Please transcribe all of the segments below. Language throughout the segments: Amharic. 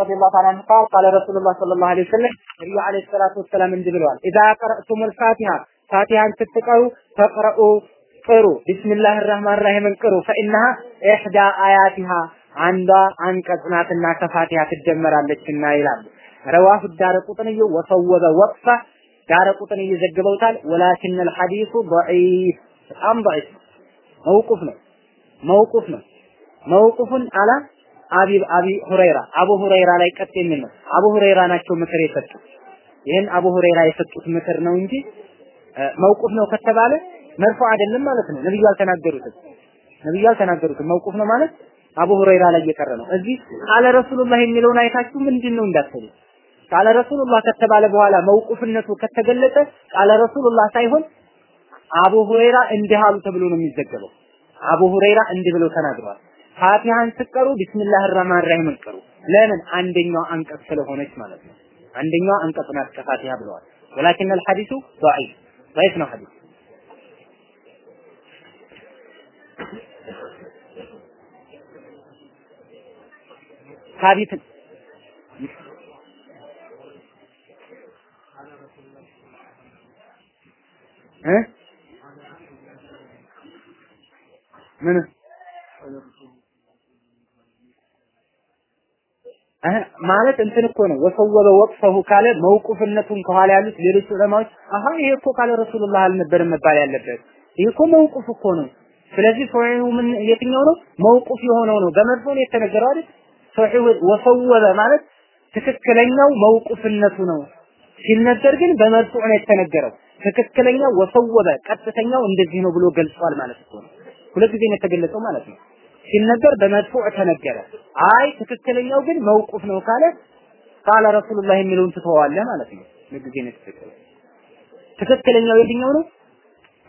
ረዲየላሁ ተዓላ አንሁ ቃል ቃለ ረሱሉላህ ሰለላሁ ዐለይሂ ወሰለም ነብዩ ዐለይሂ ሰላቱ ወሰላም እንዲህ ብለዋል ኢዛ ቀረእቱሙል ፋቲሃ ፋቲሃን ስትቀሩ ፈቅረኡ ቅሩ ቢስሚላህ ራህማን ራሂምን ቅሩ ፈኢነሃ ኢሕዳ አያቲሃ አንዷ አንቀጽናትና ከፋቲሃ ትደመራለችና ይላሉ። ረዋሁ ዳረ ቁጥንዩ ወሰወበ ወቅፈ ዳረ ቁጥን እየዘግበውታል። ወላኪን አልሐዲሱ ደዒፍ በጣም ደዒፍ ነው፣ መውቁፍ ነው፣ መውቁፍ ነው። መውቁፉን አላ አቢ አቢ ሁረይራ አቡ ሁረይራ ላይ ቀጥ የሚል ነው። አቡ ሁረይራ ናቸው ምክር የሰጡት። ይህን አቡ ሁረይራ የሰጡት ምክር ነው እንጂ መውቁፍ ነው ከተባለ መርፎ አይደለም ማለት ነው። ነብዩ አልተናገሩትም። ነብዩ አልተናገሩትም። መውቁፍ ነው ማለት አቡ ሁረይራ ላይ እየቀረ ነው። እዚህ ቃለ ረሱሉላህ የሚለውን አይታችሁ ምንድን ነው እንዳትሉ። ቃለ ረሱሉላህ ከተባለ በኋላ መውቁፍነቱ ከተገለጸ ቃለ ረሱሉላህ ሳይሆን አቡ ሁረይራ እንዲህ አሉ ተብሎ ነው የሚዘገበው። አቡ ሁረይራ እንዲህ ብለው ተናግረዋል። ፋቲሃን ስትቀሩ ቢስሚላህ ራህማን ራሂም ቅሩ። ለምን አንደኛው አንቀጽ ስለሆነች ማለት ነው። አንደኛው አንቀጽ ናት ከፋቲሃ ብለዋል። ወላኪን الحديث ضعيف ضعيف ነው ሐዲስ ثابت እ ምን ማለት እንትን እኮ ነው። ወሰወበ ወቅፈሁ ካለ መውቁፍነቱን ከኋላ ያሉት ሌሎች ዑለማዎች አሃ ይሄ እኮ ካለ ረሱሉላህ አልነበረም መባል ያለበት። ይሄ እኮ መውቁፍ እኮ ነው። ስለዚህ ሶሒሁ ምን የትኛው ነው? መውቁፍ የሆነው ነው። በመርፎ ነው የተነገረው አይደል? ሶሒሁ ወሰወበ ማለት ትክክለኛው መውቁፍነቱ ነው። ሲነገር ግን በመርፎ ነው የተነገረው። ትክክለኛው ወሰወበ ቀጥተኛው እንደዚህ ነው ብሎ ገልጿል ማለት እኮ ነው። ሁለት ጊዜ ነው የተገለጸው ማለት ነው ሲነገር በመድፉዕ ተነገረ። አይ ትክክለኛው ግን መውቁፍ ነው ካለ ቃለ ረሱሉላህ የሚለውን ትተዋለህ ማለት ነው። ነው ትክክል ትክክለኛው የትኛው ነው?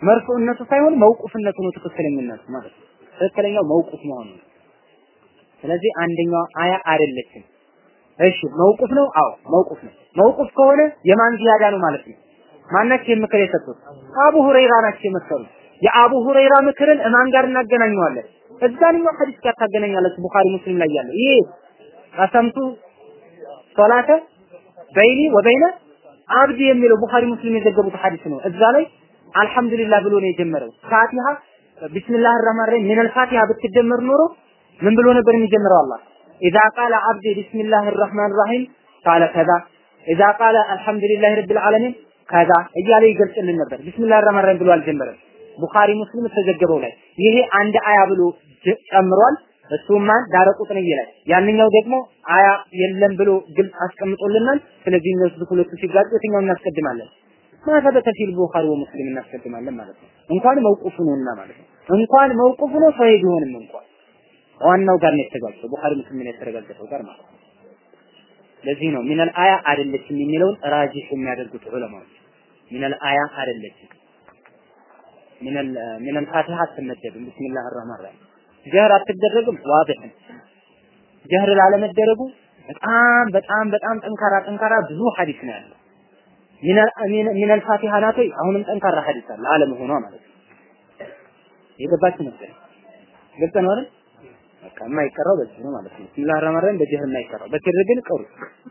መርፉዕነቱ ሳይሆን መውቁፍነቱ ነው ትክክለኛነቱ ማለት ነው። ትክክለኛው መውቁፍ መሆኑ ስለዚህ አንደኛው አያ አይደለችም። እሺ መውቁፍ ነው? አዎ መውቁፍ ነው። መውቁፍ ከሆነ የማን ዚያዳ ነው ማለት ነው? ማናቸው ምክር የሰጡት? አቡ ሁረይራ ናቸው የመከሩት። የአቡ ሁረይራ ምክርን እማን ጋር እናገናኘዋለን? እዛንኛው ሐዲስ ጋር ታገናኛለች ቡኻሪ ሙስሊም ላይ ያለው ይሄ ቀሰምቱ ሶላተ በይኒ ወበይነ አብድ የሚለው ቡኻሪ ሙስሊም የዘገቡት ሐዲስ ነው። እዛ ላይ አልሐምዱሊላህ ብሎ ነው የጀመረው። ፋቲሃ ቢስሚላህ ረህማን ረሂም ሚነል ፋቲሃ ብትደመር ኖሮ ምን ብሎ ነበር የሚጀምረው አላህ إذا قال عبدي بسم الله الرحمن الرحيم قال ከዛ إذا قال الحمد لله رب العالمين ከዛ እያለ ይገልጽልን ነበር። بسم الله الرحمن الرحيم ብሎ አልጀመረም። ቡኻሪ ሙስሊም ተዘገበው ላይ ይሄ አንድ አያ ብሎ ጨምሯል። እሱማ ዳረቁጥን ይላል። ያንኛው ደግሞ አያ የለም ብሎ ግልጽ አስቀምጦልናል። ስለዚህ እነሱ ሁለቱ ሲጋጩ የትኛውን እናስቀድማለን? ما ثبت في البخاري ومسلم እናስቀድማለን ማለት ነው። እንኳን መውቁፍ ነውና ማለት ነው። እንኳን መውቁፍ ነው ሰው ቢሆንም እንኳን ዋናው ጋር ነው የተጋጨው፣ ቡኻሪ ሙስሊም ነው የተረጋገጠው ጋር ማለት ነው። ለዚህ ነው من الآية አይደለችም የሚለውን ራጂህ የሚያደርጉት ዑለማዎች من الآية አይደለችም من ال من الفاتحة አትመደብም። بسم الله الرحمن الرحيم ጀህር አትደረግም ዋድህ ጀህር ላለመደረጉ በጣም በጣም በጣም ጠንካራ ጠንካራ ብዙ ሐዲስ ነው ያለው። من الفاتحة ናት አሁንም ጠንካራ ሐዲስ አለ አለመሆኗ ማለት ነው። የገባችሁ መሰለኝ። ግልጽ አይደል? በቃ የማይቀራው በዚህ ነው ማለት ነው። ቢስሚላህ ረህማን ረሂም በጀህር የማይቀራው በሲር ግን ቅሩ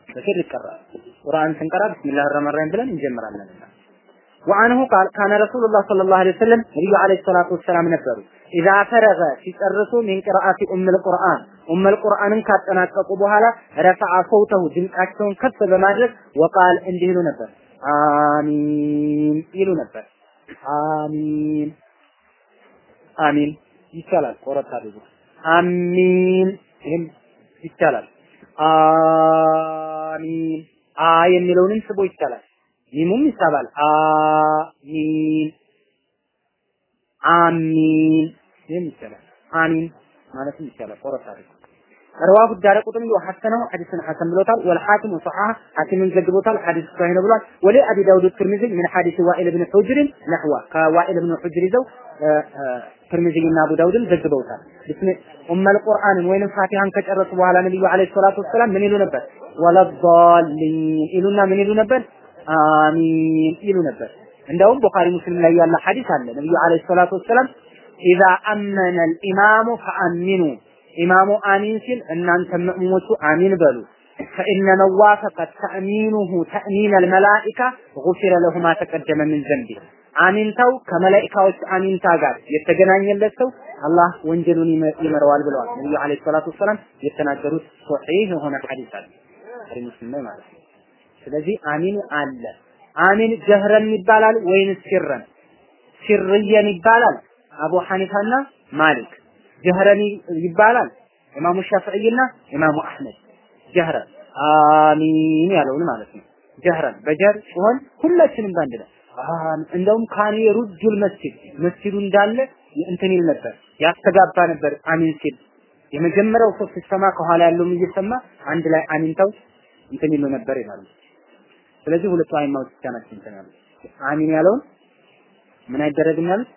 በሲር ይቀራል። ቁርአን ስንቀራ ቢስሚላህ ረህማን ረሂም ብለን እንጀምራለን። ወአንሁ ቃል ካነ ረሱሉላህ ሰለላሁ ዐለይሂ ወሰለም ነብዩ ዐለይሂ ሰላቱ ወሰላም ነበሩ ኢዛ ፈረገ ሲጨርሱ ሚን ቅርአቲ ኡመል ቁርአን ኡመል ቁርአንን ካጠናቀቁ በኋላ ረፈዐ ሰውተሁ ድምጻቸውን ከፍ በማድረግ ወቃል እንዲህ ይሉ ነበር አሚን ይሉ ነበር አሚን አሚን ይቻላል ቆረጥ አድርጉ አሚን ይህም ይቻላል አሚን አ የሚለውንም ስቦ ይቻላል ሚሙም ይሳባል አሚን አሚን ይህም ይቻላል አሚን ማለትም ይቻላል ቆረጥ አድርጉ رواه الدارقطني وحسنه حديث حسن بلوتال والحاكم وصححه حاكم زجبوتال حديث صحيح بلوتال ولي ابي داود الترمذي من حديث وائل بن حجر نحوه كوائل بن حجر زو ترمذي እና አቡ ዳውድም ዘግበውታል بسم ام القران ወይንም ፋቲሃን ከጨረሱ በኋላ ነብዩ አለይሂ ሰላቱ ወሰላም ምን ይሉ ነበር ወለዳሊን ይሉና ምን ይሉ ነበር አሚን ይሉ ነበር እንደውም ቡኻሪ ሙስሊም ላይ ያለ ሐዲስ አለ ነብዩ አለይሂ ሰላቱ ወሰላም اذا امن الامام فامنوا ኢማሙ አሚን ሲል እናንተ መእሙሞቹ አሚን በሉ። فإن من وافق تأمينه تأمين الملائكة غفر له ما تقدم من ذنبه አሚንታው ከመላኢካዎች አሚንታ ጋር የተገናኘለት ሰው አላህ ወንጀሉን ይመረዋል ብለዋል ነብዩ አለይሂ ሰላቱ ወሰላም የተናገሩት ሶሒህ የሆነ ሐዲስ አለ ሙስሊም ላይ ማለት ነው ስለዚህ አሚን አለ አሚን ጀህረን ይባላል ወይንስ ሲረን? ሲርየን ይባላል አቡ ሐኒፋና ማሊክ። ጀህረን ይባላል ኢማሙ ሻፊዒና ኢማሙ አህመድ። ጀህረን አሚን ያለውን ማለት ነው። ጀህረን በጀር ሲሆን ሁላችንም ባንድ ላይ እንደውም ካኔ ሩጁል መስጂድ መስጂዱ እንዳለ እንትን ይል ነበር ያስተጋባ ነበር አሚን ሲል። የመጀመሪያው ሰው ሲሰማ ከኋላ ያለውም እየሰማ አንድ ላይ አሚንታው እንትን ይሉ ነበር ይላሉ። ስለዚህ ሁለቱ አይማዎች ብቻ ናቸው እንትን ያሉት። አሚን ያለውን ምን አይደረግም ያሉት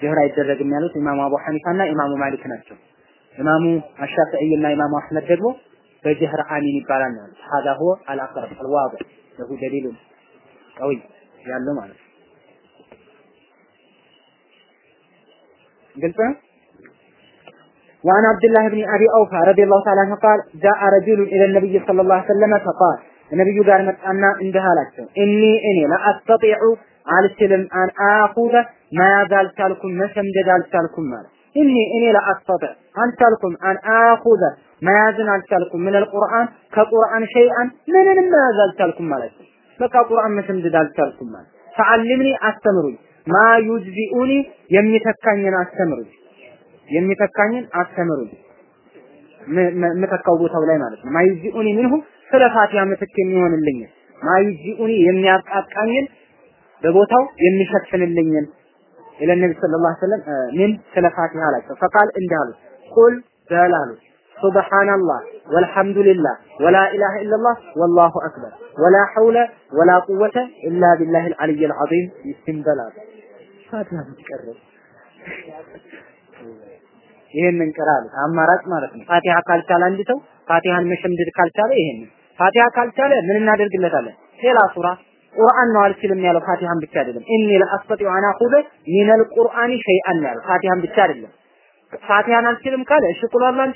ጀህር አይደረግም ያሉት ኢማሙ አቡ ሐኒፋና ኢማሙ ማሊክ ናቸው። ኢማሙ አሻፊዒና ኢማሙ አህመድ ደግሞ በጀህር አሚን ይባላል ነው ያሉት። ሀዛ ሁወ አልአቅረብ አልዋዲዕ ለሁ ደሊሉን ቀዊ ያለው ማለት ነው። ግልጽ ነው። وعن عبد الله بن ابي اوفى رضي الله تعالى عنه قال جاء رجل الى النبي صلى الله عليه وسلم فقال ነብዩ ጋር መጣና እንዲህ አላቸው። እኒ እኔ ለአስተጢዑ አልችልም አን አኹዘ መያዝ አልቻልኩም መሸምደድ አልቻልኩም ማለት እኒ እኔ ለአስተጢዕ አልቻልኩም አን አኹዘ መያዝን አልቻልኩም። ምን አልቁርአን ከቁርአን ሸይአን ምንንም መያዝ አልቻልኩም ማለት ነው። በቃ ቁርአን መሸምደድ አልቻልኩም ማለት ፈዓልምኒ አስተምሩኝ ማ ዩጅዚኡኒ የሚተካኝን አስተምሩኝ የሚተካኝን አስተምሩኝ። የምተካው ቦታው ላይ ማለት ነው። ማ ዩጅዚኡኒ ምንሁ ስለ ፋቲያ ምትክ የሚሆንልኝ። ማይጂኡኒ የሚያቃቃኝን በቦታው የሚሸፍንልኝን ኢለ ነብይ ሰለላሁ ዐለይሂ ወሰለም። ምን ስለ ፋቲሃ አላቸው። ፈቃል እንዳሉ ቁል በል ሱብሃንአላህ ወልሐምዱሊላህ ወላ ኢላሃ ኢላላህ ወላሁ አክበር ወላ ሐውለ ወላ ቁወተ ኢላ ቢላሂ አልዓሊይ አልዓዚም ይስተንበላ ፋቲሃ ብትቀርብ ይሄንን ቅራ አማራጭ ማለት ነው። ፋቲሃ ካልቻለ አንድ ሰው ፋቲሃን መሸምደድ ካልቻለ ይሄን ፋቲሃ ካልቻለ ምን እናደርግለታለን? ሌላ ሱራ ቁርአን ነው አልችልም ያለው ፋቲሃን ብቻ አይደለም። ኢኒ ለአስተጢዑ አን አኹዘ ሚነል ቁርአኒ ሸይአን ያለው ፋቲሃን ብቻ አይደለም። ፋቲሃን አልችልም ካለ እሺ ቁል አላህን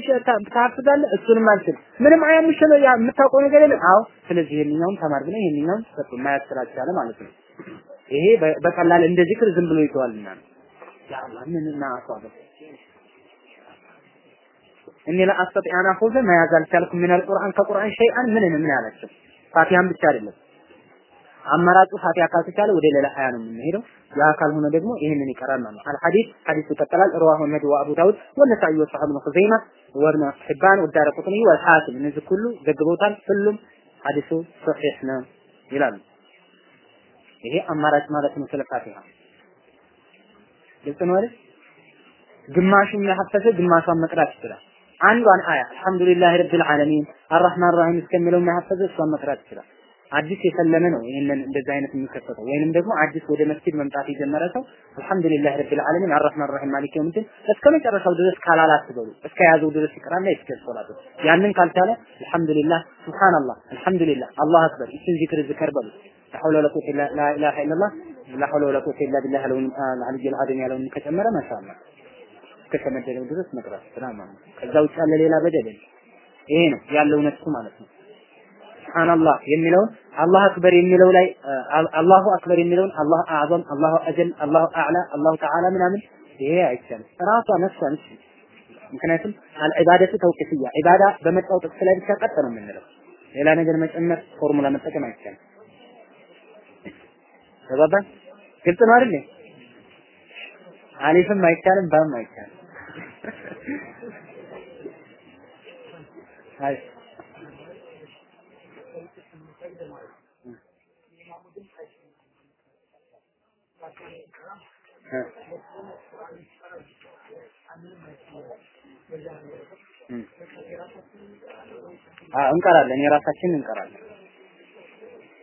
ታፍዛለህ፣ እሱንም አልችልም። ምንም አያምሽ ነው የምታውቀው ነገር የለም። አዎ፣ ስለዚህ ይሄንኛውን ተማር ብለህ ይሄንኛውን ሰጡ ማያት ስላልቻለ ማለት ነው። ይሄ በቀላል እንደ ዚክር ዝም ብሎ ይተዋልና ያ አላህ ምንና አሷበ እኔ ለአስተጥ አና ሆዘ መያዝ አልቻልኩም ምን አልቁርአን ከቁርአን ሸይአን ምንን ምን አላቸው ፋቲሃን ብቻ አይደለም አማራጩ ፋቲሃ ካልተቻለ ወደ ሌላ አያ ነው የምንሄደው። ያ ካልሆነ ደግሞ ይህንን ይቀራል ማለት ነው። አልሐዲስ ሐዲስ ይቀጥላል። ረዋሁ አህመድ ወአቡ ዳውድ ወነሳኢ ወሰሐብ ነው ኸዘይማ ወብነ ሒባን ወዳረቁትኒ ወልሐኪም እነዚህ ሁሉ ዘግበውታል። ሁሉም ሐዲሱ ሰሒህ ነው ይላሉ። ይሄ አማራጭ ማለት ነው ስለ ፋቲሃ ግልጽ ነው አይደል? ግማሹን ያሐፈሰ ግማሿን መቅራት ይችላል። አንዷን አያ አልሐምዱሊላህ ረብል ዓለሚን አርራህማን ራሂም እስከሚለው ያሐፈዘ እሷን መቅራት ይችላል። አዲስ የሰለመ ነው ይሄንን እንደዚህ አይነት የሚከሰተው። ወይንም ደግሞ አዲስ ወደ መስጊድ መምጣት የጀመረ ሰው አልሐምዱሊላህ ረቢል ዓለሚን አርራህማን ራሂም ማሊክ የውሚዲን እስከ መጨረሻው ድረስ ካላላት በሉ እስከ ያዘው ድረስ ይቀራና ይስገድ ሶላቱ ያንን ካልቻለ አልሐምዱሊላህ ሱብሃንአላህ አልሐምዱሊላህ አላሁ አክበር ይችን ዚክር ዝከር በሉ። ሐውለ ወላ ቁወተ ኢላ ላ ኢላሃ ወላ ቁወተ ኢላ ቢላህ አልዓሊይል አልዓሊይል ዐዚም ያለውን ከጨመረ ማሻአላህ እስከ ተመደበው ድረስ መቅራት ነው። ከዛ ውጭ ያለ ሌላ በደል ይሄ ነው ያለው ነፍሱ ማለት ነው። ሱብሃንአላህ የሚለውን አላህ አክበር የሚለው ላይ አላሁ አክበር የሚለውን አላህ አዕዘም፣ አላሁ አጀል፣ አላሁ አዕላ፣ አላሁ ተዓላ ምናምን ይሄ አይቻልም። ራሷ ነፍሷ ነች። ምክንያቱም አልዒባደቱ ተውቂፍያ ዒባዳ በመጣው ጥቅስ ላይ ብቻ ቀጥ ነው የምንለው። ሌላ ነገር መጨመር ፎርሙላ መጠቀም አይቻልም። ተባባን? ግልጽ ነው አይደል? አሊፍም አይቻልም፣ ባም አይቻልም። አይ እንቀራለን። የራሳችን እንቀራለን።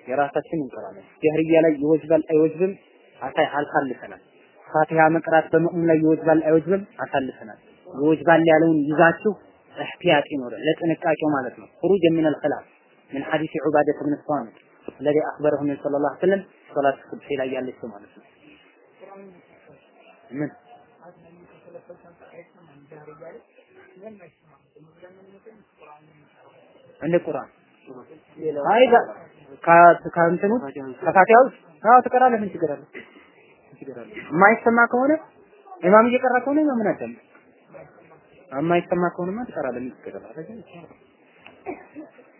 የራሳችን እንቀራለን። ጀህርያ ላይ ይወጅባል አይወጅብም አሳይ አልፋልፈናል ፋቲሃ መቅራት በመኡም ላይ ይወጅባል አይወጅብም አሳልፈናል ይወጅባል ያለውን ይዛችሁ እህቲያጥ ይኖረ ለጥንቃቄው ማለት ነው خروج من الخلاف من حديث عبادة بن الصامت الذي أخبره من صلى الله عليه وسلم صلاة الصبح ላይ ያለችው ማለት ነው ምን እንደ ቁርአን አይ ከእንትኑ ከፋቲሃ ውስጥ አዎ ትቀራለህ። ምን ችግር አለ? የማይሰማ ከሆነ ኢማም እየቀራ ከሆነ ኢማምን አዳምጥ። የማይሰማ ከሆነማ ትቀራለህ። ምትቀራ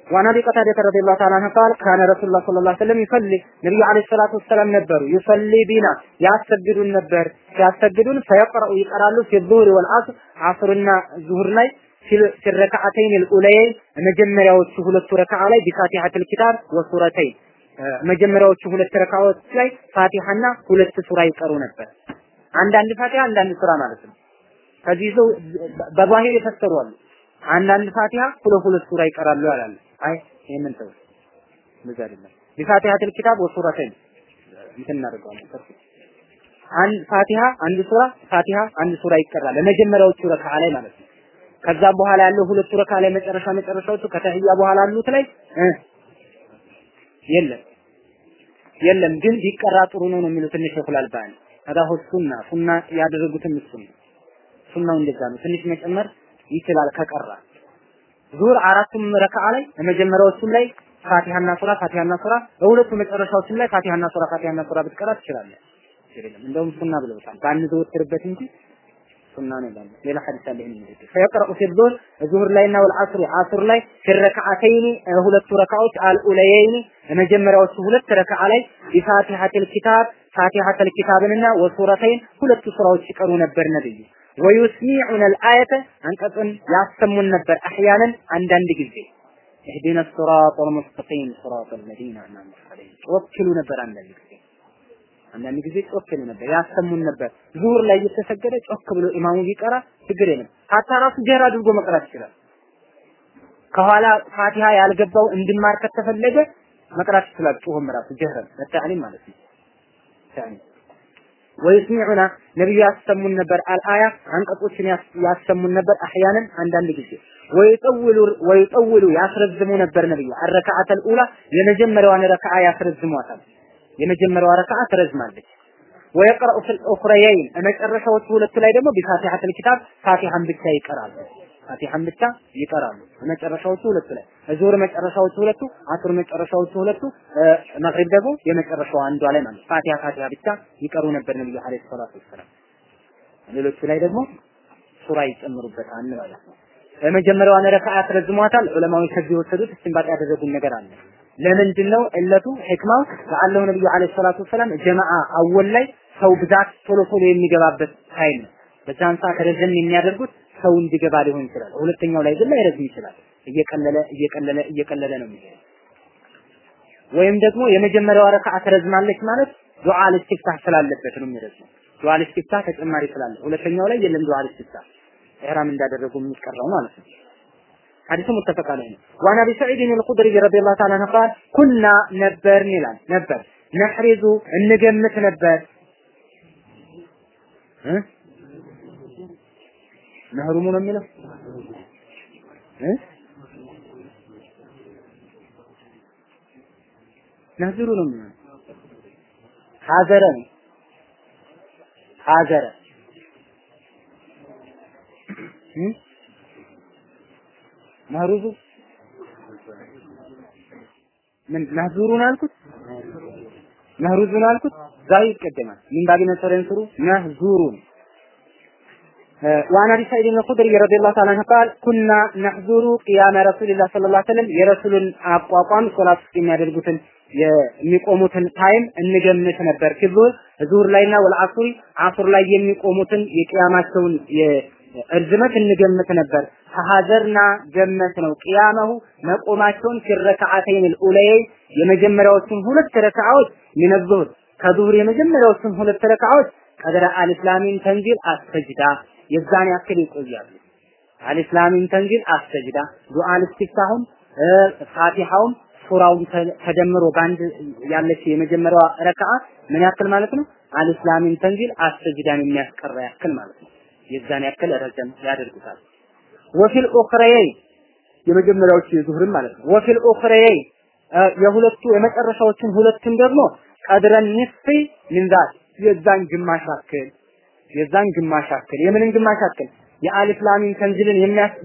وعن أبي قتادة رضي الله تعالى عنه قال كان رسول الله صلى الله عليه وسلم يصلي ነብዩ عليه الصلاة والسلام ነበሩ يصلي بنا ያሰግዱን ነበር ያሰግዱን فيقرأ ይቀራሉ في الظهر والعصر ዐስርና ዙሁር ላይ في الركعتين الأوليين መጀመሪያዎቹ ሁለቱ ረካዓ ላይ بفاتحة الكتاب وسورتين መጀመሪያዎቹ ሁለት ረካዎች ላይ ፋቲሐና ሁለት ሱራ ይቀሩ ነበር። አንዳንድ ፋቲሐ አንዳንድ ሱራ ማለት ነው። ከዚህ ሰው በባህር የፈሰሩ አሉ። አንዳንድ ፋቲሃ ሁለት ሁለት ሱራ ይቀራሉ ያላል አይ ይሄንን ተው እንደዛ አይደለም። بفاتحة الكتاب وسورتين እንትን እናደርገዋለን። አንድ ፋቲሃ አንድ ሱራ ፋቲሃ አንድ ሱራ ይቀራል። ለመጀመሪያዎቹ ረካዓ ላይ ማለት ነው። ከዛ በኋላ ያለው ሁለቱ ረካዓ ላይ መጨረሻ መጨረሻዎቹ ከተህያ በኋላ ያሉት ላይ የለም የለም። ግን ቢቀራ ጥሩ ነው ነው የሚሉት ትንሽ ይخላል ባን አዳሁ ሱና ሱና ያደረጉትም እሱ ነው ሱናው እንደዛ ነው። ትንሽ መጨመር ይችላል ከቀራ ዙር አራቱም ረካዓ ላይ የመጀመሪያዎቹም ላይ ፋቲሃና ሱራ ፋቲሃና ሱራ። በሁለቱ መጨረሻዎችም ላይ ፋቲሃና ሱራ ፋቲሃና ሱራ ብትቀራ ትችላለህ። እንደውም ሱና ብለውታል። ባንዘወትርበት እንጂ ሱና ነው ይላል። ሌላ ሐዲስ አለ ይሄን ነው فيقرأ في ዙሁር ላይና والعصر ዓስር ላይ في ሁለቱ ረካዎች الأوليين የመጀመሪያዎቹ ሁለት ረካዓ ላይ بفاتحة الكتاب ፋቲሐተል ኪታብንና وسورتين ሁለቱ ሱራዎች ይቀሩ ነበር ነብዩ ويسمعنا الآية አንቀጽን ያሰሙን ነበር أحيانا አንዳንድ ጊዜ። እህዲነ ሲራጥ አልሙስተቂም ሲራጥ አልዚነ አንዓምተ ዐለይሂም ጮክሉ ነበር አንዳንድ ጊዜ። አንዳንድ ጊዜ ጮክሉ ነበር ያሰሙን ነበር። ዙሁር ላይ እየተሰገደ ጮክ ብሎ ኢማሙ ቢቀራ ችግር የለም። ሀታ ራሱ ጀህር አድርጎ መቅራት ይችላል። ከኋላ ፋቲሃ ያልገባው እንድማር ከተፈለገ መቅራት ይችላል። ጩኸም ራሱ ጀህረን ለታዕሊም ማለት ነው ወይስሚዑና ነብዩ ያሰሙን ነበር። አልአያ አንቀጾችን ያሰሙን ነበር አህያንን አንዳንድ ጊዜ። ወይጠውሉ ወይጠውሉ ያስረዝሙ ነበር ነብዩ። አረካዓተል ኡላ የመጀመሪያዋን ረካዓ ያስረዝሟታል። የመጀመሪያዋ ረካዓ ትረዝማለች። ወየቅረኡ ፊል ኡኽረየይን መጨረሻዎቹ ሁለቱ ላይ ደግሞ ቢፋቲሐተል ኪታብ ፋቲሐን ብቻ ይቀራሉ ፋቲሐን ብቻ ይቀራሉ። መጨረሻዎቹ ሁለቱ ላይ ዙሁር መጨረሻዎቹ ሁለቱ አሱር መጨረሻዎቹ ሁለቱ መግሪብ ደግሞ የመጨረሻው አንዷ ላይ ማለት ፋቲሐ ፋቲሐ ብቻ ይቀሩ ነበር ነብዩ عليه الصلاة والسلام። ሌሎቹ ላይ ደግሞ ሱራ ይጨምሩበታል ማለት ነው። የመጀመሪያዋን ረካዓ ያስረዝሟታል ዑለማዎች ከዚህ የወሰዱት እስቲንባጥ ያደረጉን ነገር አለ። ለምንድን ነው እለቱ ህክማው لعله ነብዩ عليه الصلاة والسلام ጀማዓ አወል ላይ ሰው ብዛት ቶሎ ቶሎ የሚገባበት time ነው። በዛን ሰዓት ረዘም የሚያደርጉት ሰው እንዲገባ ሊሆን ይችላል። ሁለተኛው ላይ ግን ላይረዝም ይችላል። እየቀለለ እየቀለለ እየቀለለ ነው የሚሄደው። ወይም ደግሞ የመጀመሪያዋ ረካዓ ትረዝማለች ማለት ዱዓ ልስቲፍታህ ስላለበት ነው የሚረዝመው። ዱዓ ልስቲፍታህ ተጨማሪ ስላለ፣ ሁለተኛው ላይ የለም ዱዓ ልስቲፍታህ ኢህራም እንዳደረጉ የሚቀረው ማለት ነው። ሐዲሱ ሙተፈቅ ዐለይሂ ነው። ወአን አቢ ሰዒድ አልኹድሪ ረዲየላሁ ተዓላ ዐንሁ ቃል ኩና ነበርን ይላል ነበር ነሕሪዙ እንገምት ነበር እ መህሩሙ ነው የሚለው? እ? ነህዝሩ ነው የሚለው። ሀዘረ ነው ሀዘረ መህሩዙ ምን ነህዙሩን አልኩት ነህሩዙን አልኩት ዛይ ይቀደማል። ምን ባቢ ነሰረን ስሩ وعن ابي سعيد الخدري رضي الله تعالى عنه قال كنا نحضر قيام رسول الله صلى الله عليه وسلم የረሱልን አቋቋም ሶላት ውስጥ የሚያደርጉትን የሚቆሙትን ታይም እንገምት ነበር ፊዙር ዙር ላይና ወልአሱሪ አሱር ላይ የሚቆሙትን የቅያማቸውን እርዝመት እንገምት ነበር ፈሀዘርና ገመት ነው ቅያመሁ መቆማቸውን ፊረከዓተይን ልኡለየይ የመጀመሪያዎቹን ሁለት ረክዓዎች ሚነ ዙሁር ከዙሁር የመጀመሪያዎቹን ሁለት ረክዓዎች ቀድረ አልእስላሚን ተንዚል አስተጅዳ የዛን ያክል ይቆያሉ። አልእስላሚን ተንዚል አስተጅዳ ዱዓ ልስቲፍታሁም ፋቲሃውም ሱራውም ተደምሮ በአንድ ያለች የመጀመሪያዋ ረክዓ ምን ያክል ማለት ነው? አልእስላሚን ተንዚል አስተጅዳን የሚያስቀራ ያክል ማለት ነው። የዛን ያክል ረዘም ያደርጉታል። ወፊል ኡኽረየይ የመጀመሪያዎቹ የዙህርም ማለት ነው። ወፊል ኡኽረየይ የሁለቱ የመጨረሻዎቹን ሁለቱን ደግሞ ቀድረን ንስፊ ሚን የዛን ግማሽ ያክል የዛን ግማሽ ያክል የምንን ግማሽ ያክል የአሊፍ ላሚን ተንዚልን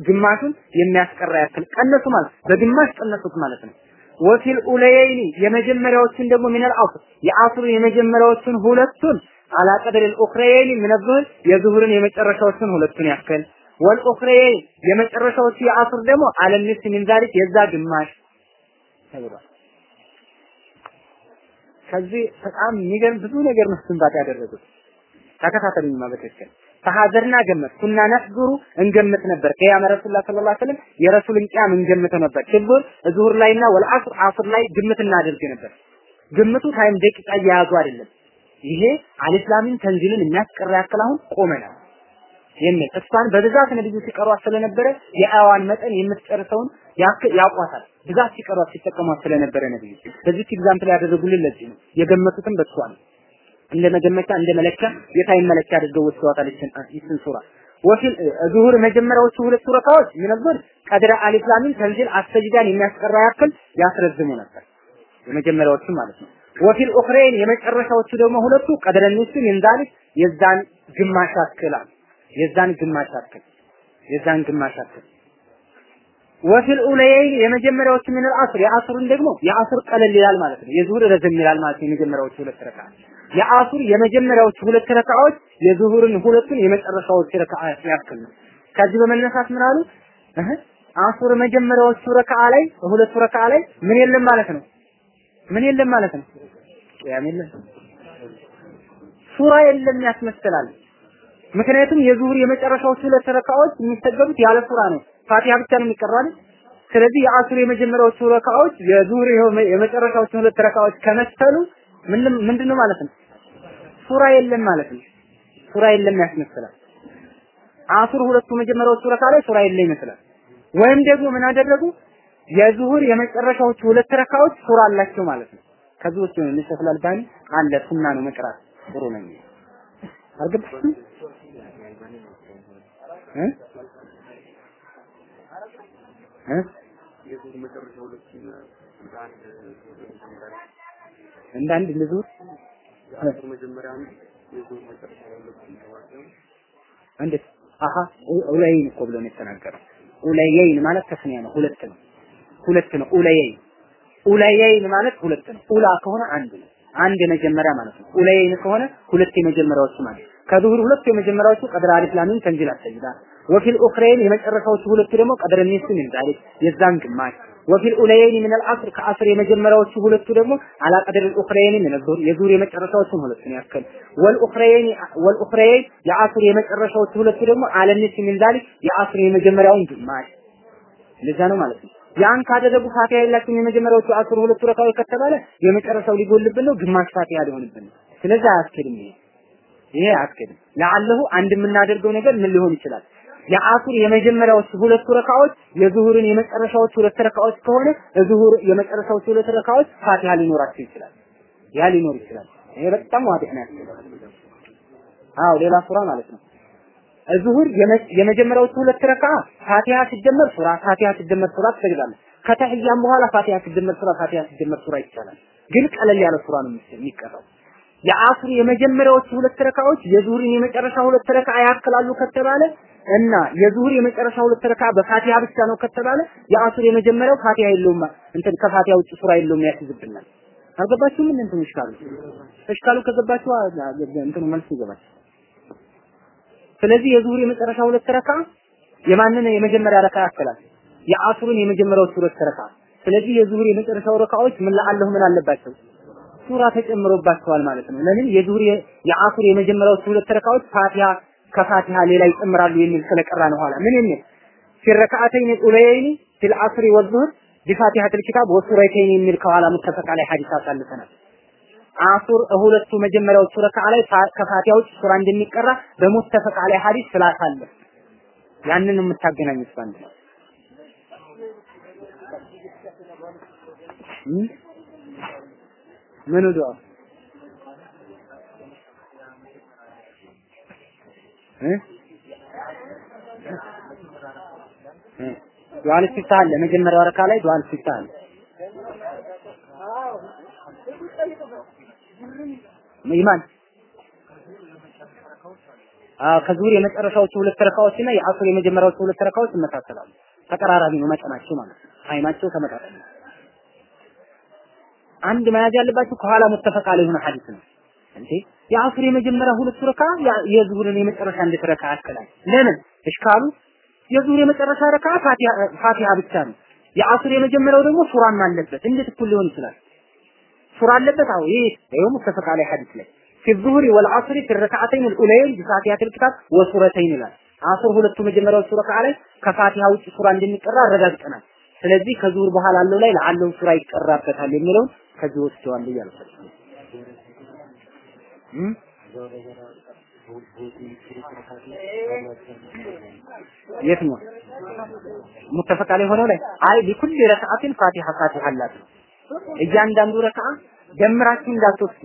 ግማሹን የሚያስቀራ ያክል ቀነሱ ማለት በግማሽ ቀነሱት ማለት ነው። ወፊል ኡለየይኒ የመጀመሪያዎቹን ደግሞ ሚነል አስር የአስሩ የመጀመሪያዎቹን ሁለቱን አላ ቀድር ልኡክረየይኒ ዙህር የዙሁርን የመጨረሻዎቹን ሁለቱን ያክል ወልኡክረየይን የመጨረሻዎቹ የአስር ደግሞ አለኒስ ሚን የዛ ግማሽ ተብሏል። ከዚህ በጣም የሚገርም ብዙ ነገር ነው ያደረጉት። ተከታተሉኝማ በትክክል ፈሀዘርና ገመት ኩና ነስዱሩ እንገምት ነበር። ከያመ ረሱላ ሰለላሁ ዐለይሂ ወሰለም የረሱልን ቂያም እንገምት ነበር። ሽብር ዙሁር ላይና ወልዐስር ዐስር ላይ ግምት እናደርግ ነበር። ግምቱ ታይም ደቂቃ እየያዙ አይደለም። ይሄ አልእስላሚን ተንዚልን የሚያስቀር ያክል አሁን ቆመናል የሚል እሷን በብዛት ነብዩ ሲቀሯት ስለነበረ የአዋን መጠን የምትጨርሰውን ያቋታል ብዛት ሲቀሯት ሲጠቀሟት ስለነበረ ነብዩ። በዚህ ኤግዛምፕል ያደረጉልን ለዚህ ነው። የገመቱትም በሷ እንደ መገመቻ እንደ መለኪያ የታይም መለኪያ አድርገው ወስደዋታል ይችን ሱራ። ወፊል ዙሁር መጀመሪያዎቹ ሁለት ሱረካዎች ምንብር ቀድረ አልኢስላሚን ተንዚል አስተጅዳን የሚያስቀራ ያክል ያስረዝሙ ነበር። የመጀመሪያዎቹ ማለት ነው። ወፊል ኡኽረይን የመጨረሻዎቹ ደግሞ ሁለቱ ቀድረ ንሱ ምን ዛሊክ የዛን ግማሽ ያክላል የዛን ግማሽ ያክል የዛን ግማሽ ያክል። ወፊል ኡለየይን የመጀመሪያዎቹ ምን አልአስር የአስሩን ደግሞ የአስር ቀለል ይላል ማለት ነው። የዙሁር ረዘም ይላል ማለት ነው። የመጀመሪያዎቹ ሁለት ረካ የአሱር የመጀመሪያዎቹ ሁለት ረካዎች የዙሁርን ሁለቱን የመጨረሻዎቹ ረካ ያክል ነው። ከዚህ በመነሳት ምን አሉ? አሱር መጀመሪያዎቹ ረካ ላይ ሁለቱ ረካ ላይ ምን የለም ማለት ነው። ምን የለም ማለት ነው። ቂያም የለም፣ ሱራ የለም ያስመስላል። ምክንያቱም የዙሁር የመጨረሻዎቹ ሁለት ረካዎች የሚሰገዱት ያለ ሱራ ነው። ፋቲሃ ብቻ ነው የሚቀራው ስለዚህ የአሱር የመጀመሪያዎቹ ረካዎች የዙሁር የመጨረሻዎቹ ሁለት ረካዎች ከመሰሉ ምንም ምንድነው ማለት ነው? ሱራ የለም ማለት ነው። ሱራ የለም ያስመስላል። አሱር ሁለቱ መጀመሪያዎቹ ረካ ላይ ሱራ የለም ይመስላል። ወይም ደግሞ ምን አደረጉ? የዙሁር የመጨረሻዎቹ ሁለት ረካዎች ሱራ አላቸው ማለት ነው። ከዚህ ውስጥ ነው ሸይኹል አልባኒ አለ ሱና ነው መቅራት ጥሩ ነው። አልገባችም? እ እ እንዳንድ ልዙር እንዴት አሀ أوليين እኮ ብሎ ነው የተናገረው። أوليين ማለት ተስኒያ ነው፣ ሁለት ነው። ሁለት ነው። أوليين أوليين ማለት ሁለት ነው። أولى ከሆነ አንድ ነው። አንድ የመጀመሪያ ማለት ነው። أوليين ከሆነ ሁለት የመጀመሪያዎቹ ማለት ከዙሁር ሁለት የመጀመሪያዎቹ قدر الم تنزيل السجدة وفي الأخريين የመጨረሻዎቹ ሁለቱ ደግሞ قدر النصف من ذلك የዛን ግማሽ وفي الأوليين من العصر ከአስር የመጀመሪያዎቹ ሁለቱ ደግሞ على قدر الأخريين من الظهر የዙሁር የመጨረሻዎቹን ሁለቱን ያክል ወልኡኽረይን ወልኡኽረይን የአስር የመጨረሻዎቹ ሁለቱ ደግሞ አለ ኒስ ምን ዛሊክ የአስር የመጀመሪያውን ግማሽ እንደዛ ነው ማለት ነው። ያን ካደረጉ ፋቲሃ የላችሁም የመጀመሪያዎቹ አስር ሁለቱ ረካዎች ከተባለ የመጨረሻው ሊጎልብን ነው፣ ግማሽ ፋቲሃ ሊሆንብን ስለዚህ አያስኬድም ይሄ ይሄ አያስኬድም። ለአለሁ አንድ የምናደርገው ነገር ምን ሊሆን ይችላል? የአሱር የመጀመሪያዎቹ ሁለቱ ረካዎች የዙሁርን የመጨረሻዎቹ ሁለት ረካዎች ከሆነ የዙሁር የመጨረሻዎቹ ሁለት ረካዎች ፋቲሃ ሊኖራቸው ይችላል። ያ ሊኖር ይችላል። ይሄ በጣም ዋዲህ ነው። አዎ ሌላ ሱራ ማለት ነው። ዙሁር የመጀመሪያዎቹ ሁለት ረካ ፋቲሃ ሲደመር ሱራ ፋቲሃ ሲደመር ሱራ ትሰግዳለህ። ከተህያም በኋላ ፋቲሃ ሲደመር ሱራ ፋቲሃ ሲደመር ሱራ ይቻላል። ግን ቀለል ያለ ሱራ ነው የሚቀራው። የአሱር የመጀመሪያዎቹ ሁለት ረካዎች የዙሁርን የመጨረሻ ሁለት ረካ ያክላሉ ከተባለ እና የዙሁር የመጨረሻ ሁለት ረካ በፋቲሃ ብቻ ነው ከተባለ የአሱር የመጀመሪያው ፋቲሃ የለውም እንትን ከፋቲሃ ውጭ ሱራ የለውም ያስይዝብናል። አልገባችሁም? ምን እንትን እሽካሉ እሽካሉ ከገባችሁ እንትኑ መልስ ይገባል። ስለዚህ የዙሁር የመጨረሻ ሁለት ረካ የማንን የመጀመሪያ ረካ ያክላል? የአሱርን የመጀመሪያዎቹ ሁለት ረካ። ስለዚህ የዙሁር የመጨረሻው ረካዎች ምን ለአለሁ ምን አለባቸው? ሱራ ተጨምሮባቸዋል ማለት ነው። ለምን የዙሁር የአሱር የመጀመሪያዎቹ ሁለት ረካዎች ፋቲሃ ከፋቲሃ ሌላ ይጨምራሉ የሚል ስለቀራ ነው። ኋላ ምን የሚል في ركعتين أوليين في العصر والظهر بفاتحة الكتاب وسورتين የሚል ከኋላ ሙተፈቅ ላይ ሐዲስ አሳልፈናል። አስር ሁለቱ መጀመሪያዎቹ ረካዓ ላይ ከፋቲሃ ውጭ ሱራ እንደሚቀራ በሙተፈቅ ላይ ሐዲስ ስላሳለፍን ያንን የምታገናኙት ባንድ ነው። ምኑ ዱዓ ዱዓል ኢስቲፍታህ አለ። መጀመሪያው ረካ ላይ ዱዓል ኢስቲፍታህ አለ። ኢማን ከዙር የመጨረሻዎቹ ሁለት ረካዎችና የአሱር የመጀመሪያዎቹ ሁለት ረካዎች ይመሳሰላሉ። ተቀራራቢ ነው መጠናቸው ማለት ነው። ታይማቸው ተመጣጣኝ ነው። አንድ መያዝ ያለባችሁ ከኋላ ሙተፈቅ አለ የሆነ ሐዲስ ነው እንዴ የአሱር የመጀመሪያ ሁለት ረካ የዙሁርን የመጨረሻ እንዴት ረካ ያክላል? ለምን እሽካሉ የዙሁር የመጨረሻ ረካ ፋቲሃ ፋቲሃ ብቻ ነው። የአሱር የመጀመሪያው ደግሞ ሱራም አለበት። እንዴት እኩል ሊሆን ይችላል? ሱራ አለበት። አዎ ይሄ ይሄው ሙተፈቅ አለ ሐዲስ ላይ في الظهر والعصر في الركعتين الأولين بفاتحة الكتاب وسورتين ይላል። አሱር ሁለቱ መጀመሪያዎቹ ረካ ላይ ከፋቲሃ ውጭ ሱራ እንደሚቀራ አረጋግጠናል። ስለዚህ ከዙሁር በኋላ ያለው ላይ ለአለው ሱራ ይቀራበታል የሚለውን ከዚህ ወስደዋል እያልኩ የትኛው ሙተፈቅ ላይ ሆነው ላይ አይ لكل ركعة ፋቲሃ ፋቲሃ አላት ነው። እያንዳንዱ ረካዓ ደምራችሁ እንዳትወስዱ።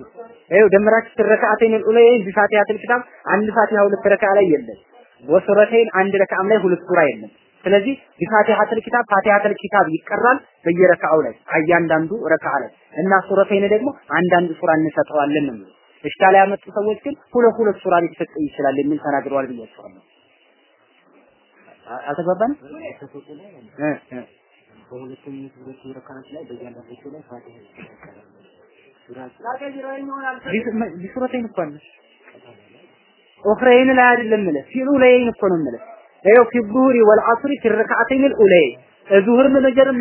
ይኸው ደምራችሁ ركعتين أوليين بفاتحة الكتاب አንድ ፋቲሃ ሁለት ረካዓ ላይ የለም። وسورتين አንድ ረካዓም ላይ ሁለት ሱራ የለም። ስለዚህ بفاتحة الكتاب فاتحة الكتاب ይቀራል በየረካዓው ላይ እያንዳንዱ ረካዓ ላይ እና سورتين ደግሞ አንዳንድ ሱራ እንሰጠዋለን ነው። እሽካላ ያመጡ ሰዎች ግን ሁለት ሁለት ሱራ ሊሰጥ ይችላል የሚል ተናግረዋል ብያቸዋለሁ። እ በሁለተኞቹ ሁለቱ ረካዓት ላይ ላይ እኮ አለ ኡኽረይን ላይ አይደለም የምልህ ፊ ኡለይን እኮ ነው የምልህ ይኸው ፊ ዙሁሪ ወልዐስሪ ፊ ረክዓተይን ኡለይ ዙሁርም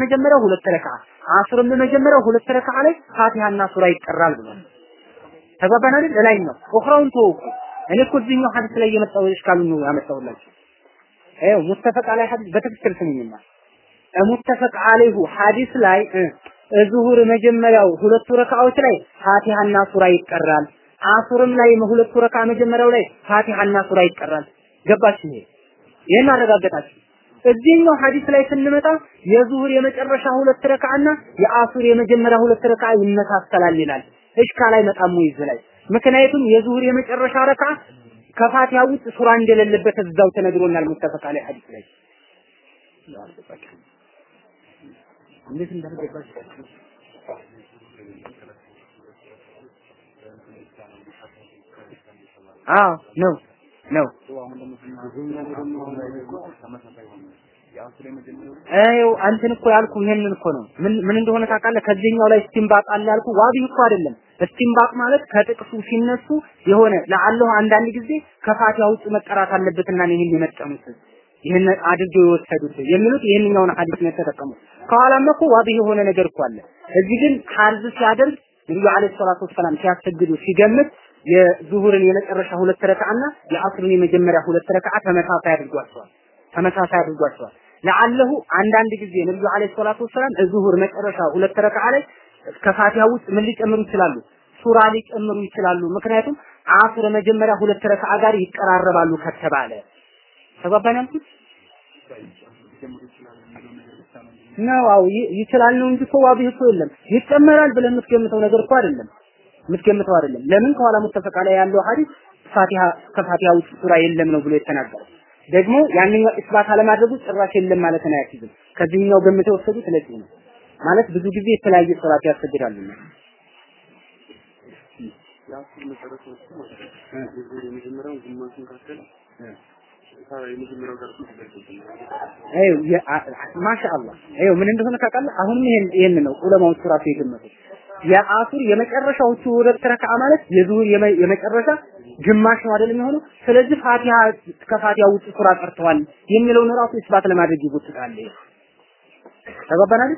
መጀመሪያው ሁለት ረክዓ አስርም መጀመሪያው ሁለት ረክዓ ላይ ፋቲሃና ሱራ ይቀራል ብሏል። ተግባባን አይደል? እላይኛው ኡኽራውን ተወው። እኔ እኮ እዚህኛው ሐዲስ ላይ የመጣው እሽካሉ ነው ያመጣሁላችሁ። ይኸው ሙተፈቅ አለይ ሐዲስ በትክክል ስሙኝማ ሙተፈቅ አለይሁ ሐዲስ ላይ ዙሁር መጀመሪያው ሁለቱ ረካዎች ላይ ፋቲሃና ሱራ ይቀራል። አሱርም ላይ ሁለቱ ረካ መጀመሪያው ላይ ፋቲሃና ሱራ ይቀራል። ገባችሁ? ይሄ ይሄን አረጋገጣችሁ። እዚህኛው ሐዲስ ላይ ስንመጣ የዙሁር የመጨረሻ ሁለት ረካና የአሱር የመጀመሪያ ሁለት ረካ ይመሳሰላል ይላል። እሽካል አይመጣም እዚህ ላይ? ምክንያቱም የዙሁር የመጨረሻ ረካ ከፋቲሃ ውጭ ሱራ እንደሌለበት እዛው ተነግሮናል። ሙተፈቅ አለይ ሐዲስ ላይ እንዴት እንዳልገባችሁ አዎ ነው ነው አንተን እኮ ያልኩ ይሄንን እኮ ነው። ምን ምን እንደሆነ ታውቃለህ? ከዚህኛው ላይ እስቲምባጥ አለ ያልኩ ዋቢ እኮ አይደለም። እስቲምባጥ ማለት ከጥቅሱ ሲነሱ የሆነ ለአላህ አንዳንድ ጊዜ ከፋቲሃ ውጭ መቀራት አለበትና ነው ይሄን የመጠኑት ይሄን አድርገው የወሰዱት የሚሉት ይሄንኛውን ሐዲስ ነው የተጠቀሙት። ከኋላም እኮ ዋቢ የሆነ ነገር እኮ አለ። እዚህ ግን ሐርዝ ሲያደርግ ነብዩ አለይሂ ሰላቱ ወሰላም ሲያሰግዱ ሲገምት የዙሁርን የመጨረሻ ሁለት ረካዓና የአስርን የመጀመሪያ ሁለት ረካዓ ተመሳሳይ አድርጓቸዋል። ተመሳሳይ አድርጓቸዋል። ለአለሁ አንዳንድ ጊዜ ነብዩ አለይሂ ሰላቱ ወሰላም ዙሁር መጨረሻ ሁለት ረካዓ ላይ ከፋቲሃ ውስጥ ምን ሊጨምሩ ይችላሉ? ሱራ ሊጨምሩ ይችላሉ። ምክንያቱም አስር መጀመሪያ ሁለት ረካዓ ጋር ይቀራረባሉ ከተባለ ተግባባን ነው። ይችላል ነው እንጂ እኮ ዋቢህ እኮ የለም ይጨመራል ብለህ የምትገምተው ነገር እኮ አይደለም የምትገምተው አይደለም። ለምን ከኋላ ሙተፈቃ ላይ ያለው ሐዲስ ፋቲሃ ከፋቲሃ ውጭ ሱራ የለም ነው ብሎ የተናገረው። ደግሞ ያንኛው ኢስባት አለማድረጉ ጭራሽ የለም ማለት ነው አያስይዝም። ከዚህኛው ገምተው የወሰዱት ስለዚህ ነው። ማለት ብዙ ጊዜ የተለያየ ሶላት አይው ማሻአላህ ምን እንደሆነ ታውቃለህ? አሁንም ይሄን ይሄን ነው ዑለማዎቹ ራሱ የገመቱት። የአሱር የመጨረሻዎቹ ሁለት ረካዓ ማለት የዙሁር የመጨረሻ ግማሽ ነው አይደል የሚሆነው? ስለዚህ ፋቲሃ ከፋቲሃ ውጭ ሱራ ቀርተዋል የሚለውን ራሱ ኢስባት ለማድረግ ይጎትታል። ተገባናል?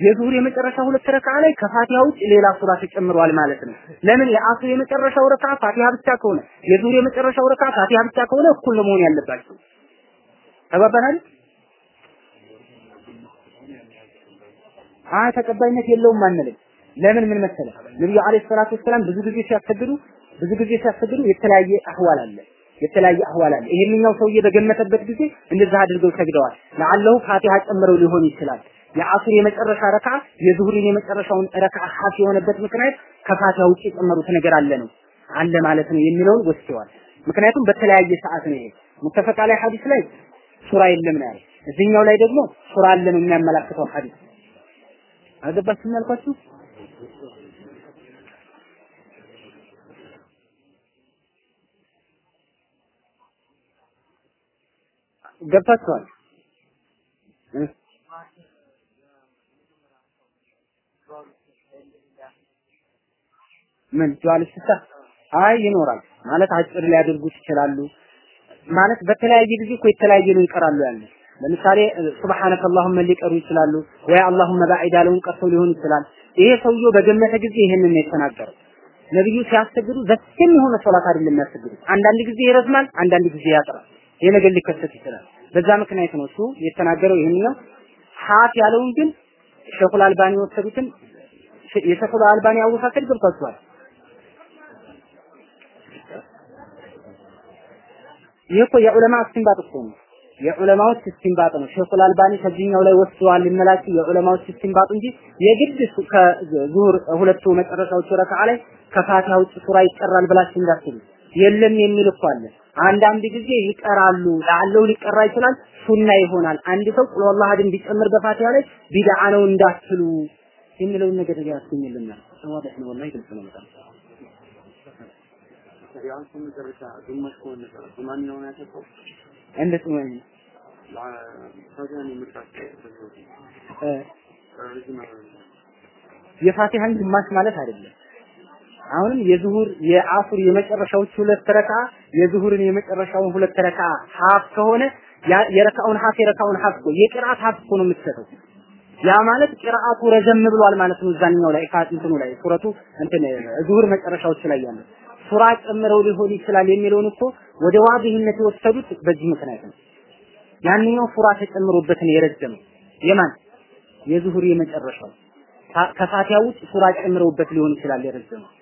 የዙሁር የመጨረሻ ሁለት ረካዓ ላይ ከፋቲሃ ውጭ ሌላ ሱራ ተጨምሯል ማለት ነው። ለምን የአሱር የመጨረሻው ረካዓ ፋቲሃ ብቻ ከሆነ የዙሁር የመጨረሻው ረካዓ ፋቲሃ ብቻ ከሆነ እኩል መሆን ያለባቸው። ተግባባናል? አይ ተቀባይነት የለውም አንልም። ለምን ምን መሰለ ነብዩ አለይሂ ሰላቱ ወሰላም ብዙ ጊዜ ሲያሰግዱ ብዙ ጊዜ ሲያሰግዱ የተለያየ አህዋል አለ የተለያየ አህዋል አለ። ይሄንኛው ሰውዬ በገመተበት ጊዜ እንደዛ አድርገው ሰግደዋል። ለአለሁ ፋቲሃ ጨምረው ሊሆን ይችላል። የአሱር የመጨረሻ ረካ የዙሁሪን የመጨረሻውን ረካ ሐፍ የሆነበት ምክንያት ከፋቲሃ ውጭ የጨመሩት ነገር አለ ነው አለ ማለት ነው የሚለውን ወስደዋል። ምክንያቱም በተለያየ ሰዓት ነው ይሄ ሙተፈቃ ላይ ሐዲስ ላይ ሱራ የለም ነው ያለው። እዚህኛው ላይ ደግሞ ሱራ አለ ነው የሚያመላክተው ሐዲስ አልገባችሁም ያልኳችሁ? ገብታችኋል? እ? ምን ዱዓል ኢስቲፍታ አይ ይኖራል ማለት አጭር ሊያደርጉት ይችላሉ። ማለት በተለያየ ጊዜ እኮ የተለያየ ነው ይቀራሉ ያለ ለምሳሌ ሱብሃነከ አላሁመ ሊቀሩ ይችላሉ ወይ አላሁመ ባዒድ ያለውን ቀርተው ሊሆን ይችላል። ይሄ ሰውየው በገመተ ጊዜ ይሄንን ነው የተናገረው። ነብዩ ሲያሰግዱ ዘሴም የሆነ ሶላት አይደለም የሚያሰግዱት። አንዳንድ ጊዜ ይረዝማል፣ አንዳንድ ጊዜ ያጥራል። ይሄ ነገር ሊከሰት ይችላል። በዛ ምክንያት ነው እሱ የተናገረው ይሄን ነው። ሀፍ ያለውን ግን ሸኹል አልባኒ የወሰዱትን የሸኹል አልባኒ አወሳሰድ ገብቷቸዋል። ይህ እኮ የዑለማ እስቲንባጥ እኮ ነው። የዑለማዎች እስቲንባጥ ነው። ሼኹል አልባኒ ከዚህኛው ላይ ወስደዋል ልንላችሁ የዑለማዎች እስቲንባጥ እንጂ የግድ ከዙሁር ሁለቱ መጨረሻዎቹ ረካዓ ላይ ከፋቲሃ ውጭ ሱራ ይቀራል ብላችሁ እንዳትሉ። የለም የሚል እኮ አለ። አንዳንድ ጊዜ ይቀራሉ። ለአለው ሊቀራ ይችላል፣ ሱና ይሆናል። አንድ ሰው ቁል ወላሂ አሐድን ቢጨምር በፋቲሃ ላይ ቢድዓ ነው እንዳትሉ የሚለውን ነገር ያስገኝልናል። ዋضح ነው ወላሂ ግልጽ ነው በጣም ያን መጨረሻ ግማሽ ከሆነ በማንኛውም ያተቀው እንደ ጥሞኝ ታዲያን የምታስ የፋቲሃን ግማሽ ማለት አይደለም። አሁንም የዙሁር የአሱር የመጨረሻዎቹ ሁለት ረካ የዙሁርን የመጨረሻውን ሁለት ረካ ሀፍ ከሆነ የረካውን ሀፍ የረካውን ሀፍ እኮ የቅርአት ሀፍ እኮ ነው የምትሰጠው። ያ ማለት ቅርአቱ ረዘም ብሏል ማለት ነው። እዛኛው ላይ ፋት እንትኑ ላይ ሱረቱ እንትን ዙሁር መጨረሻዎች ላይ ያለው ሱራ ጨምረው ሊሆን ይችላል የሚለውን እኮ ወደ ዋዲህነት የወሰዱት በዚህ ምክንያት ነው። ያንኛው ሱራ ተጨምሮበትን የረዘመው የማን የዙሁር የመጨረሻው ከፋቲያ ውጭ ሱራ ጨምረውበት ሊሆን ይችላል የረዘመው።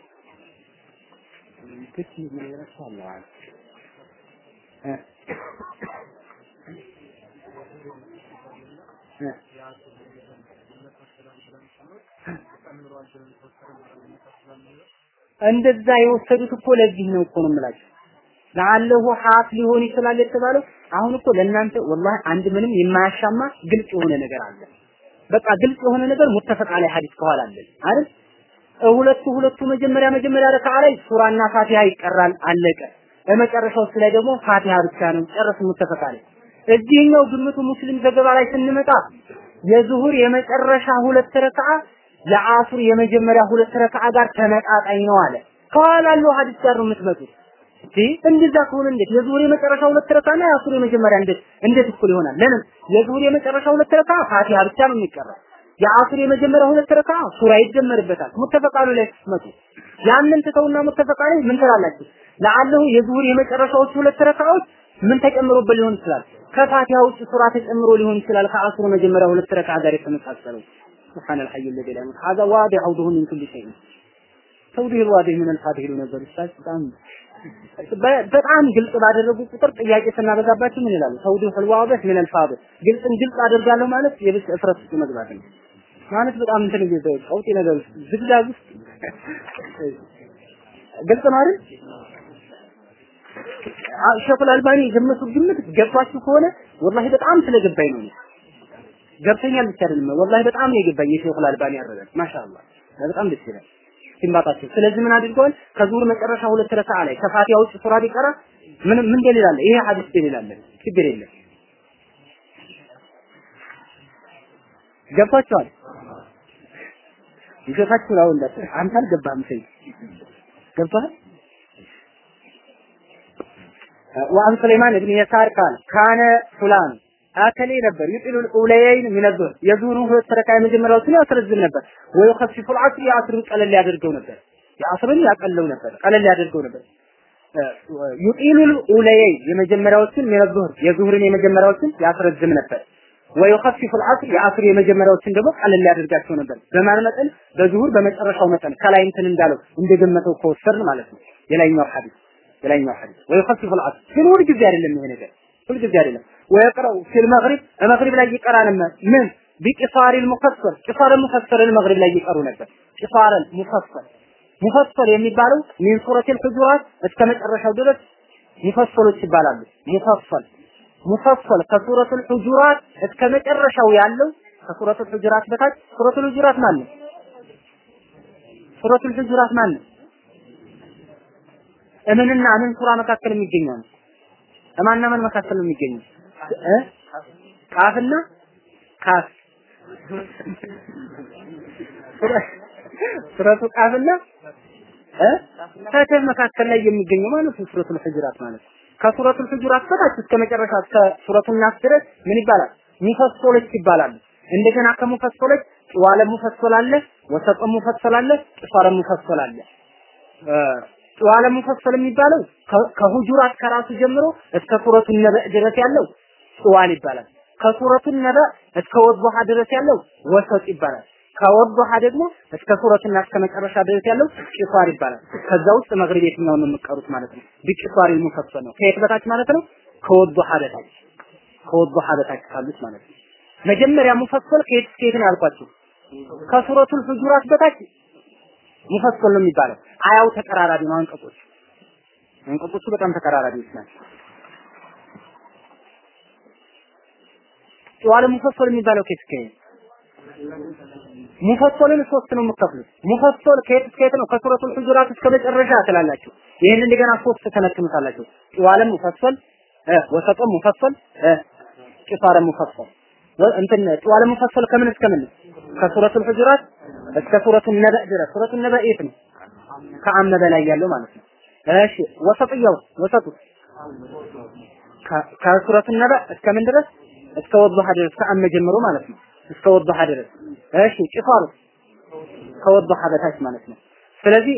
እንደዛ የወሰዱት እኮ ለዚህ ነው እኮ ነው የምላችሁ። ለአለሁ ሀፍ ሊሆን ይችላል የተባለው አሁን እኮ ለእናንተ ወላሂ አንድ ምንም የማያሻማ ግልጽ የሆነ ነገር አለ። በቃ ግልጽ የሆነ ነገር ሙተፈቅ ላይ ሐዲስ ከኋላ አለ አይደል? ሁለቱ ሁለቱ መጀመሪያ መጀመሪያ ረካዓ ላይ ሱራና ፋቲሃ ይቀራል፣ አለቀ። በመጨረሻው ላይ ደግሞ ፋቲሃ ብቻ ነው ጨረስ ሙተፈቅ ላይ። እዚህኛው ግምቱ ሙስሊም ዘገባ ላይ ስንመጣ የዙሁር የመጨረሻ ሁለት ረካዓ የአሱር የመጀመሪያ ሁለት ረካዓ ጋር ተመጣጣኝ ነው አለ። ከኋላ ያለው ሐዲስ ጋር ነው የምትመጡት። እንዴ እንደዛ ከሆነ እንዴት የዙሁር የመጨረሻ ሁለት ረካ እና የአሱር የመጀመሪያ እንዴት እንዴት እኩል ይሆናል? ለምን የዙሁር የመጨረሻ ሁለት ረካ ፋቲሃ ብቻ ነው የሚቀራው። የአሱር የመጀመሪያ ሁለት ረካ ሱራ ይደመርበታል። ሙተፈቃሉ ላይ ስትመጡ ያንን ትተውና ሙተፈቃ ላይ ምን ትላላችሁ? ለአለሁ የዙሁር የመጨረሻዎቹ ሁለት ረካዎች ምን ተጨምሮበት ሊሆን ይችላል? ከፋቲሃ ውጭ ሱራ ተጨምሮ ሊሆን ይችላል። ከአሱር መጀመሪያ ሁለት ረካ ጋር የተመሳሰለው سبحان الحي الذي لا يموت هذا واضح عوده من كل شيء توضيح الواضح من الفاتح ነበር ኡስታዝ በጣም በጣም ግልጽ ባደረጉ ቁጥር ጥያቄ ስናበዛባችሁ ምን ይላሉ? ተውዲህ الواضح من الفاضح ግልጽን ግልጽ አደርጋለሁ ማለት የብስ እፍረት ውስጥ መግባት ነው ማለት በጣም እንትን ይዘው ቀውጢ ነገር ውስጥ ዝግዛግ ውስጥ ግልጽ ነው አይደል? ሸኹል አልባኒ የገመቱት ግምት ገብቷችሁ ከሆነ ወላሂ በጣም ስለገባኝ ነው ገብተኛል ብቻ አይደለም ወላሂ በጣም ነው የገባኝ የሼኹል አልባኒ አረዳድ ማሻአላህ በጣም ደስ ይላል ሲንባጣቸው ስለዚህ ምን አድርገዋል ከዙር መጨረሻ ሁለት ረካዓ ላይ ከፋቲያ ውጭ ሱራ ቢቀራ ምን ምን ደሊል አለ ይሄ ሐዲስ ደሊል አለ ችግር የለም ገብቷቸዋል ይገፋችሁ ነው እንደ አንተ አልገባህም ሰይ ገብቷል وعن سليمان بن يسار قال كان فلان አከሌ ነበር። ይጥሉል ኡለየይን ሚነዙር የዙሩ ሁለት ረካ የመጀመሪያው ስለ ያስረዝም ነበር። ወይ ከፊፉ አስር የአስርን ቀለል ያደርገው ነበር። የአስርን ያቀለው ነበር ቀለል ያደርገው ነበር። ይጥሉል ኡለየይን የመጀመሪያዎችን ሚነዙር የዙሁርን የመጀመሪያዎችን ያስረዝም ነበር። ወይኸፊፉ አልዓስር የአስር የመጀመሪያዎችን ደግሞ ቀለል ያደርጋቸው ነበር። በማን መጠን? በዙሁር በመጨረሻው መጠን። ከላይ እንትን እንዳለው እንደገመተው ከወሰድን ማለት ነው። የላይኛው ሐዲስ የላይኛው ሐዲስ። ويخفف العصر ግን ሁልጊዜ አይደለም ይሄ ነገር ሁልጊዜ አይደለም። ويقرأ في المغرب المغرب ላይ ይቀራ ነበር ምን بقصار المفصل قصار المفصل المغرب ላይ ይቀሩ ነበር قصار المفصل ሙፈሰል የሚባለው ሚን ሱረት الحجرات እስከ መጨረሻው ድረስ ሙፈሰሎች ይባላሉ ሙፈሰል ሙፈሰል ከሱረት الحجرات እስከ መጨረሻው ያለው ከሱረት الحجرات በታች ሱረት الحجرات ማለት ነው ሱረት الحجرات ማለት ነው እምንና ምን ሱራ መካከል የሚገኘው ነው እማንና ማን መካከል ነው የሚገኘው እ ቃፍና ካፍ ሱረቱ ቃፍና ፈትህ መካከል ላይ የሚገኘው ማለት ነው ሱረቱል ሁጁራት ማለት ነው። ከሱረቱል በታች እስከ መጨረሻ እስከ ሱረቱል ናስ ድረስ ምን ይባላል? ሙፈሶሎች ይባላሉ። እንደገና ከሙፈሶሎች ጭዋለ ሙፈሶል አለ፣ ወሰጠ ሙፈሶል አለ፣ ቂሷረ ሙፈሶል አለ። ጭዋለ ሙፈሶል የሚባለው ከሁጁራት ከራሱ ጀምሮ እስከ ሱረቱ ነበእ ድረስ ያለው ጭዋል ይባላል። ከሱረቱ ነበእ እስከ ወድሃ ድረስ ያለው ወሰጥ ይባላል። ከወድሃ ደግሞ እስከ ሱረቱና እስከ መጨረሻ ድረስ ያለው ቂሷር ይባላል። ከዛ ውስጥ መግሪብ የትኛውን ነው የምትቀሩት ማለት ነው? ቢቂሷር ሙፈሶል ነው። ከየት በታች ማለት ነው? ከወድሃ በታች ከወድሃ በታች ካሉት ማለት ነው። መጀመሪያ ሙፈሶል ከየት ከየት ነው ያልኳችሁ? ከሱረቱል ሁጁራት በታች ሙፈሶል ነው የሚባለው። አያው ተቀራራቢ ነው አንቀጾች አንቀጾቹ በጣም ተቀራራቢዎች ናቸው። ጨዋለ ሙፈሶል የሚባለው ከየት ከየት ሙፈሶልን ሶስት ነው የምትከፍሉት። ሙፈሶል ከየት ከየት ነው? ከሱረቱል ሁጁራት እስከ መጨረሻ ትላላችሁ። ይህን እንደገና ሶስት ተነትኑታላችሁ። ጨዋለ ሙፈሶል ወሰጠ ሙፈሶል ቂሳረ ሙፈሶል እንትን ጨዋለ ሙፈሶል ከምን እስከ ምን? ከሱረቱል ሁጁራት እስከ ሱረቱን ነበእ ድረስ። ሱረቱን ነበእ የት ነው? ከአመ በላይ ያለው ማለት ነው። እሺ ወሰጥያው ወሰጡ ከሱረቱን ነበእ እስከ ምን ድረስ? እስከ ወዱሃ ድረስ ከአመ ጀምሮ ማለት ነው። እስከ ወዱሃ ድረስ። እሺ ጭፋሩ ከወዱሃ በታች ማለት ነው። ስለዚህ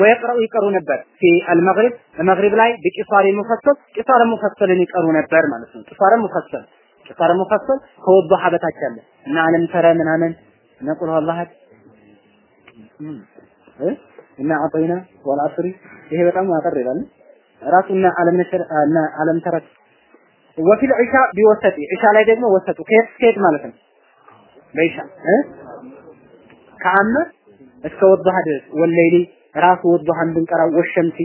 ወየቅረኡ ይቀሩ ነበር ፊ አልመግሪብ መግሪብ ላይ ቢቂሳሪ ሙፈሰል ቂሳረ ሙፈሰልን ይቀሩ ነበር ማለት ነው። ቂሳረ ሙፈሰል ቂሳረ ሙፈሰል ከወዱሃ በታች ያለ እና አለም ተረ ምናምን ነቁል አላህ እና አጠይና ወልአስሪ ይሄ በጣም አጠር ይላል። ራሱና አለም ነሽር እና አለም ተረ ወፊል ዒሻ ቢወሰጢ ዒሻ ላይ ደግሞ ወሰጡ ከየት ከየት ማለት ነው? በዒሻ እ? ከአመ እስከ ወዱሃ ድረስ። ወለይሊ ራሱ ወዱሃን ብንቀራው ወሸምሲ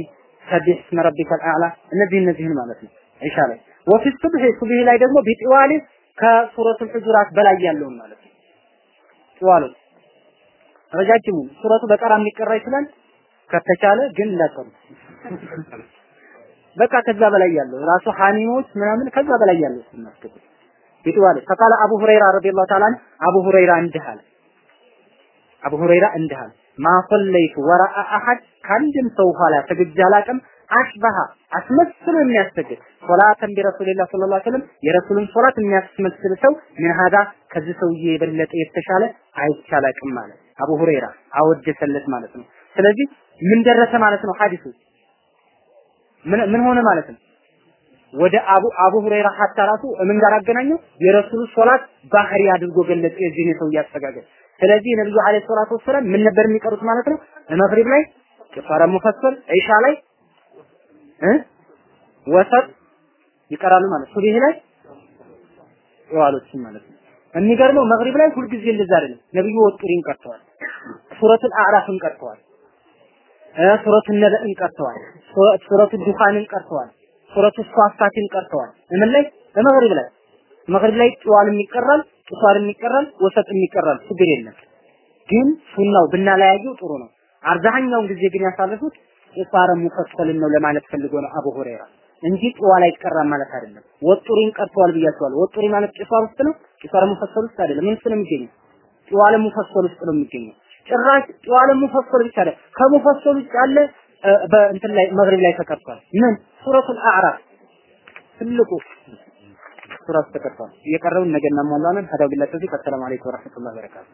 ሰቢህ እስመ ረቢከል አዕላ እነዚህ እነዚህን ማለት ነው ዒሻ ላይ። ወፊ ሱብህ ሱብህ ላይ ደግሞ ቢጢዋሊ ከሱረቱል ሁጁራት በላይ ያለውን ማለት ነው። ጢዋሉ ረጃጅሙ። ሱረቱ በቀራ የሚቀራ ይችላል? ከተቻለ በቃ ከዛ በላይ ያለው ራሱ ሐኒሞች ምናምን ከዛ በላይ ያለው እናስገቡ ቢጥዋል ፈቃለ አቡ ሁረይራ ረዲየላሁ ተዓላ አቡ ሁረይራ እንዲህ አለ። አቡ ሁረይራ እንዲህ ማ ሰለይቱ ወራአ አሐድ ከአንድም ሰው ኋላ ሰግጄ አላቅም። አሽበሃ አስመስሎ የሚያሰግድ ሶላተን ቢረሱልላህ ሰለላሁ ዐለይሂ ወሰለም የረሱልን ሶላት የሚያስመስል ሰው ምን ሀዳ ከዚህ ሰውዬ የበለጠ የተሻለ አይቻላቅም ማለት አቡ ሁረይራ አወደሰለት ማለት ነው። ስለዚህ ምን ደረሰ ማለት ነው? ሐዲሱ ምን ሆነ ማለት ነው? ወደ አቡ አቡ ሁረይራ ሐታ ራሱ ምን ጋር አገናኘው? የረሱሉ ሶላት ባህሪ አድርጎ ገለጸ የዚህ ሰው ያስተጋገል። ስለዚህ ነብዩ አለይሂ ሰላቱ ወሰለም ምን ነበር የሚቀሩት ማለት ነው? መግሪብ ላይ ቂፋረ ሙፈሰል፣ ዒሻ ላይ እ ወሰጥ ይቀራሉ ማለት ሱብሂ ላይ የዋሎችን ማለት ነው። የሚገርመው መግሪብ ላይ ሁልጊዜ እንደዛ አይደለም። ነብዩ ወጡሪን ቀርተዋል። ሱረቱል አዕራፍን ቀርተዋል። ሱረቱ ነበእን ቀርተዋል። ሱረቱ ዱኻንን ቀርተዋል። ሱረቱ ሷፋትን ቀርተዋል። ምን ላይ በመግሪብ ላይ መግሪብ ላይ ጧልም ይቀራል፣ ቂሷርም ይቀራል፣ ወሰጥም ይቀራል። ችግር የለም። ግን ሱናው ብናለያየው ጥሩ ነው። አብዛኛውን ጊዜ ግን ያሳለፉት ቂሷረ ሙፈሰልን ነው ለማለት ፈልጎ ነው አቡ ሁረይራ እንጂ ጧል አይቀራም ማለት አይደለም። ወጡሪን ቀርተዋል ብያቸዋለሁ። ወጡሪ ማለት ቂሷር ውስጥ ነው። ቂሷረ ሙፈሰል ውስጥ አይደለም። ምን ነው የሚገኘው? ጧለ ሙፈሰል ውስጥ ነው የሚገኘው። ጭራሽ ጧለ ሙፈሰል ብቻ አይደለም ከሙፈሰል ውጭ ያለ በእንትን ላይ መግሪብ ላይ ተቀርቷል። ምን ሱረቱል አዕራፍ ትልቁ ሱራ ተቀርቷል። እየቀረውን ነገ እናሟላለን። ሀዳው ቢላህ ተዚህ ሰላም አለይኩም ወራህመቱላሂ ወበረካቱ